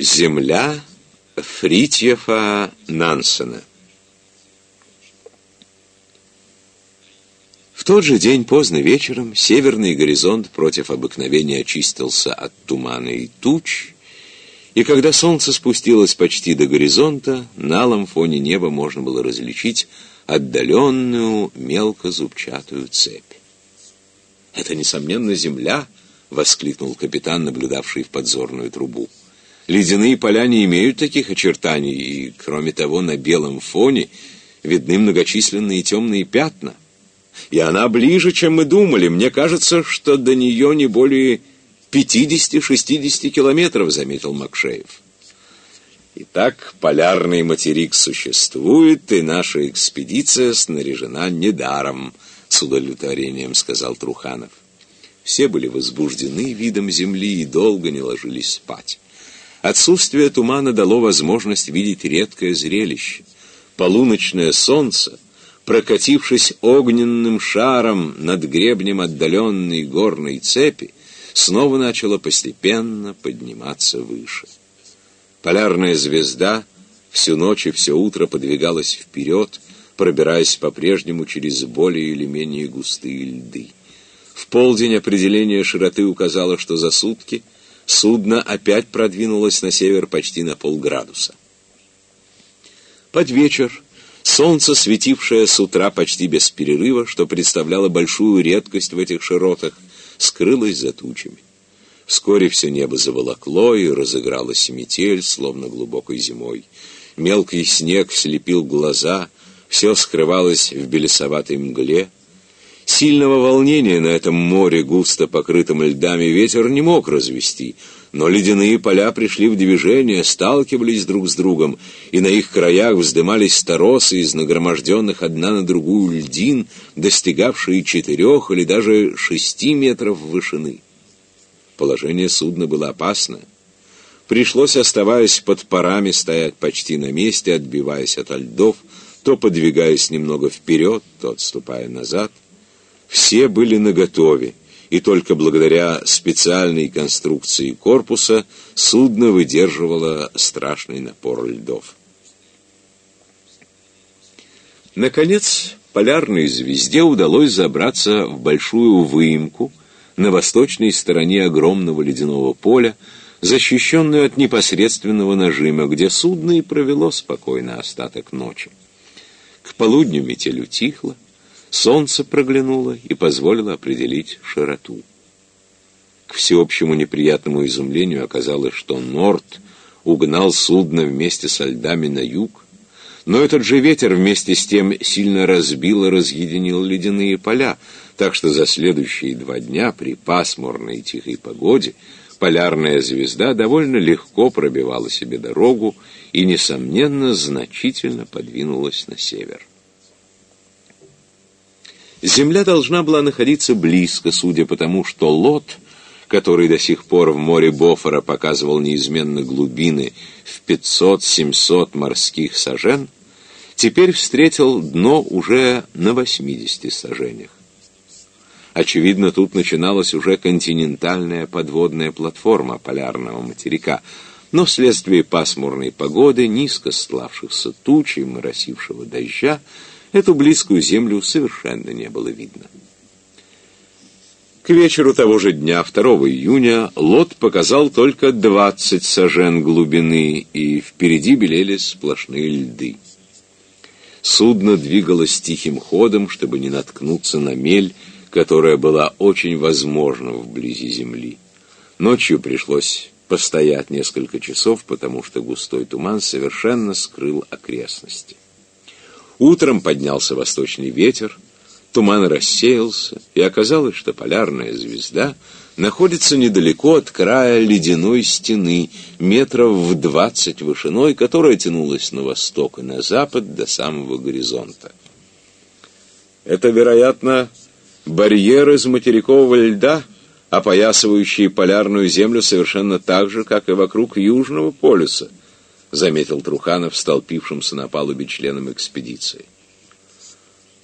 Земля Фритьефа Нансена В тот же день поздно вечером северный горизонт против обыкновения очистился от тумана и туч, и когда солнце спустилось почти до горизонта, на алом фоне неба можно было различить отдаленную мелкозубчатую цепь. «Это, несомненно, земля!» — воскликнул капитан, наблюдавший в подзорную трубу. «Ледяные поля не имеют таких очертаний, и, кроме того, на белом фоне видны многочисленные темные пятна» и она ближе, чем мы думали. Мне кажется, что до нее не более 50-60 километров, заметил Макшеев. Итак, полярный материк существует, и наша экспедиция снаряжена недаром, с удовлетворением сказал Труханов. Все были возбуждены видом земли и долго не ложились спать. Отсутствие тумана дало возможность видеть редкое зрелище. Полуночное солнце — прокатившись огненным шаром над гребнем отдаленной горной цепи, снова начала постепенно подниматься выше. Полярная звезда всю ночь и все утро подвигалась вперед, пробираясь по-прежнему через более или менее густые льды. В полдень определение широты указало, что за сутки судно опять продвинулось на север почти на полградуса. Под вечер Солнце, светившее с утра почти без перерыва, что представляло большую редкость в этих широтах, скрылось за тучами. Вскоре все небо заволокло, и разыгралась метель, словно глубокой зимой. Мелкий снег слепил глаза, все скрывалось в белесоватой мгле. Сильного волнения на этом море, густо покрытом льдами, ветер не мог развести — но ледяные поля пришли в движение, сталкивались друг с другом, и на их краях вздымались торосы из нагроможденных одна на другую льдин, достигавшие четырех или даже шести метров вышины. Положение судна было опасное. Пришлось, оставаясь под парами, стоять почти на месте, отбиваясь от льдов, то подвигаясь немного вперед, то отступая назад. Все были наготове и только благодаря специальной конструкции корпуса судно выдерживало страшный напор льдов. Наконец, полярной звезде удалось забраться в большую выемку на восточной стороне огромного ледяного поля, защищенную от непосредственного нажима, где судно и провело спокойно остаток ночи. К полудню метель утихла, Солнце проглянуло и позволило определить широту. К всеобщему неприятному изумлению оказалось, что Норт угнал судно вместе со льдами на юг, но этот же ветер вместе с тем сильно разбил и разъединил ледяные поля, так что за следующие два дня при пасмурной и тихой погоде полярная звезда довольно легко пробивала себе дорогу и, несомненно, значительно подвинулась на север. Земля должна была находиться близко, судя по тому, что лот, который до сих пор в море Бофора показывал неизменно глубины в 500-700 морских сажен, теперь встретил дно уже на 80 сажениях. Очевидно, тут начиналась уже континентальная подводная платформа полярного материка, но вследствие пасмурной погоды, низко стлавшихся туч и моросившего дождя, Эту близкую землю совершенно не было видно. К вечеру того же дня, 2 июня, лот показал только 20 сажен глубины, и впереди белели сплошные льды. Судно двигалось тихим ходом, чтобы не наткнуться на мель, которая была очень возможна вблизи земли. Ночью пришлось постоять несколько часов, потому что густой туман совершенно скрыл окрестности. Утром поднялся восточный ветер, туман рассеялся, и оказалось, что полярная звезда находится недалеко от края ледяной стены, метров в двадцать вышиной, которая тянулась на восток и на запад до самого горизонта. Это, вероятно, барьер из материкового льда, опоясывающий полярную землю совершенно так же, как и вокруг Южного полюса —— заметил Труханов, столпившимся на палубе членом экспедиции.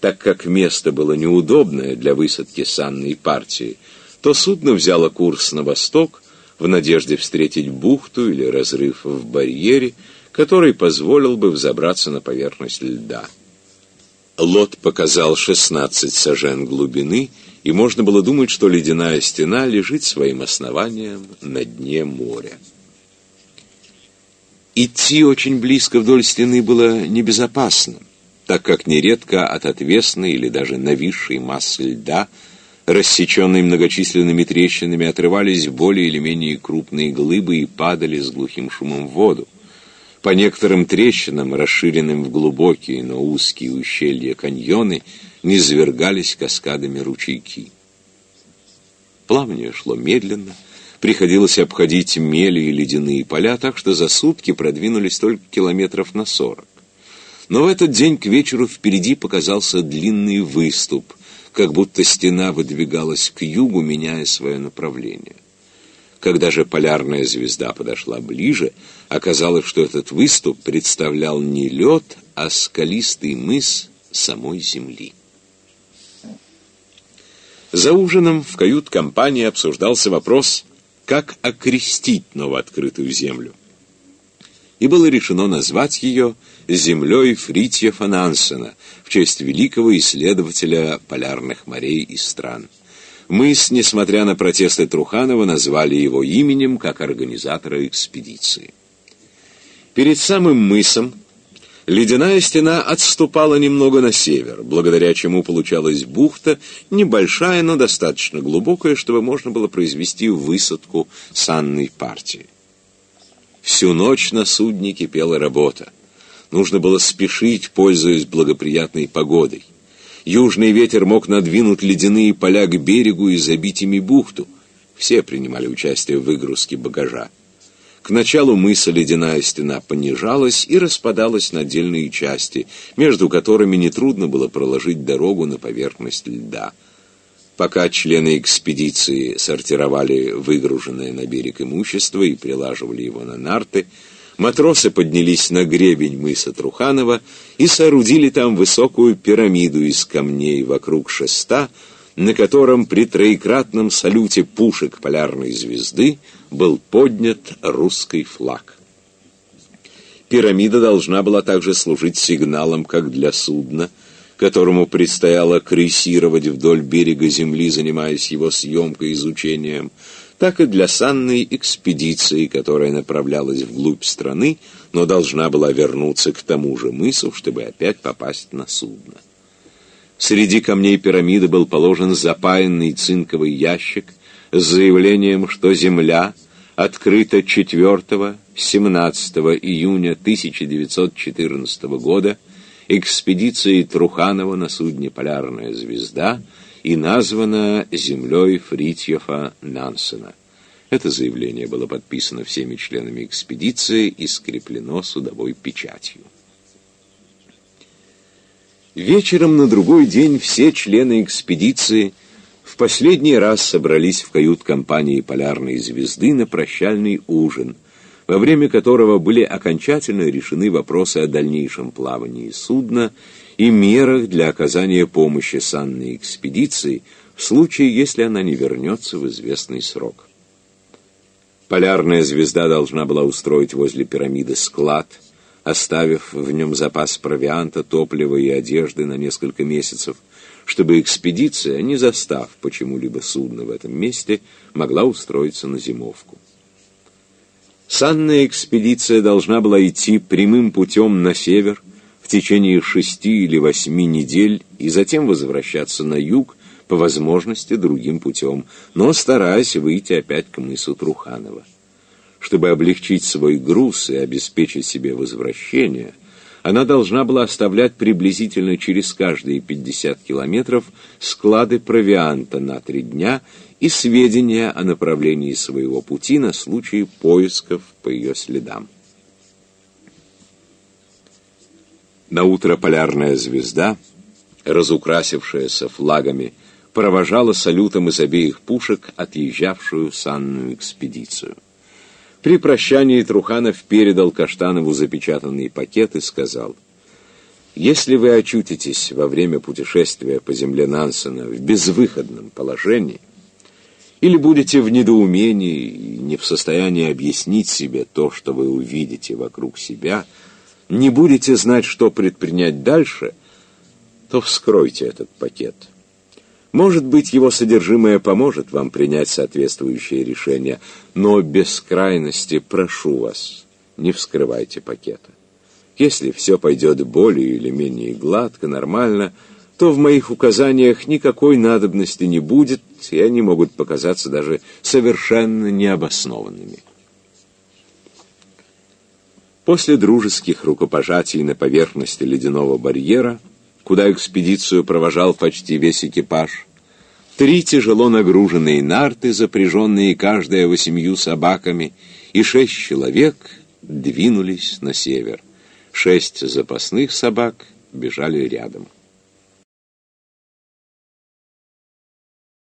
Так как место было неудобное для высадки санной партии, то судно взяло курс на восток, в надежде встретить бухту или разрыв в барьере, который позволил бы взобраться на поверхность льда. Лот показал 16 сажен глубины, и можно было думать, что ледяная стена лежит своим основанием на дне моря. Идти очень близко вдоль стены было небезопасно, так как нередко от отвесной или даже нависшей массы льда, рассеченной многочисленными трещинами, отрывались более или менее крупные глыбы и падали с глухим шумом в воду. По некоторым трещинам, расширенным в глубокие, но узкие ущелья каньоны, низвергались каскадами ручейки. Плавание шло медленно, приходилось обходить мели и ледяные поля, так что за сутки продвинулись только километров на сорок. Но в этот день к вечеру впереди показался длинный выступ, как будто стена выдвигалась к югу, меняя свое направление. Когда же полярная звезда подошла ближе, оказалось, что этот выступ представлял не лед, а скалистый мыс самой Земли. За ужином в кают-компании обсуждался вопрос, как окрестить новооткрытую землю. И было решено назвать ее землей Фритьефа Нансена в честь великого исследователя полярных морей и стран. Мыс, несмотря на протесты Труханова, назвали его именем как организатора экспедиции. Перед самым мысом ледяная стена отступала немного на север, благодаря чему получалась бухта, небольшая, но достаточно глубокая, чтобы можно было произвести высадку санной партии. Всю ночь на судне кипела работа. Нужно было спешить, пользуясь благоприятной погодой. Южный ветер мог надвинуть ледяные поля к берегу и забить ими бухту. Все принимали участие в выгрузке багажа. К началу мыса ледяная стена понижалась и распадалась на отдельные части, между которыми нетрудно было проложить дорогу на поверхность льда. Пока члены экспедиции сортировали выгруженное на берег имущество и прилаживали его на нарты, матросы поднялись на гребень мыса Труханова и соорудили там высокую пирамиду из камней вокруг шеста, на котором при троекратном салюте пушек полярной звезды был поднят русский флаг. Пирамида должна была также служить сигналом как для судна, которому предстояло крейсировать вдоль берега Земли, занимаясь его съемкой и изучением, так и для санной экспедиции, которая направлялась вглубь страны, но должна была вернуться к тому же мысу, чтобы опять попасть на судно. Среди камней пирамиды был положен запаянный цинковый ящик с заявлением, что Земля открыта 4-17 июня 1914 года экспедицией Труханова на судне «Полярная звезда» и названа землей Фритьефа Нансена. Это заявление было подписано всеми членами экспедиции и скреплено судовой печатью. Вечером на другой день все члены экспедиции последний раз собрались в кают-компании «Полярной звезды» на прощальный ужин, во время которого были окончательно решены вопросы о дальнейшем плавании судна и мерах для оказания помощи санной экспедиции в случае, если она не вернется в известный срок. Полярная звезда должна была устроить возле пирамиды склад, оставив в нем запас провианта, топлива и одежды на несколько месяцев, чтобы экспедиция, не застав почему-либо судно в этом месте, могла устроиться на зимовку. Санная экспедиция должна была идти прямым путем на север, течение шести или восьми недель и затем возвращаться на юг, по возможности другим путем, но стараясь выйти опять к мысу Труханова. Чтобы облегчить свой груз и обеспечить себе возвращение, она должна была оставлять приблизительно через каждые 50 километров склады провианта на три дня и сведения о направлении своего пути на случай поисков по ее следам. На утро полярная звезда, разукрасившаяся флагами, провожала салютом из обеих пушек отъезжавшую санную экспедицию. При прощании Труханов передал Каштанову запечатанный пакет и сказал, «Если вы очутитесь во время путешествия по земле Нансена в безвыходном положении, или будете в недоумении и не в состоянии объяснить себе то, что вы увидите вокруг себя, не будете знать, что предпринять дальше, то вскройте этот пакет. Может быть, его содержимое поможет вам принять соответствующее решение, но без крайности прошу вас, не вскрывайте пакета. Если все пойдет более или менее гладко, нормально, то в моих указаниях никакой надобности не будет, и они могут показаться даже совершенно необоснованными. После дружеских рукопожатий на поверхности ледяного барьера, куда экспедицию провожал почти весь экипаж, три тяжело нагруженные нарты, запряженные каждая восемью собаками, и шесть человек двинулись на север. Шесть запасных собак бежали рядом.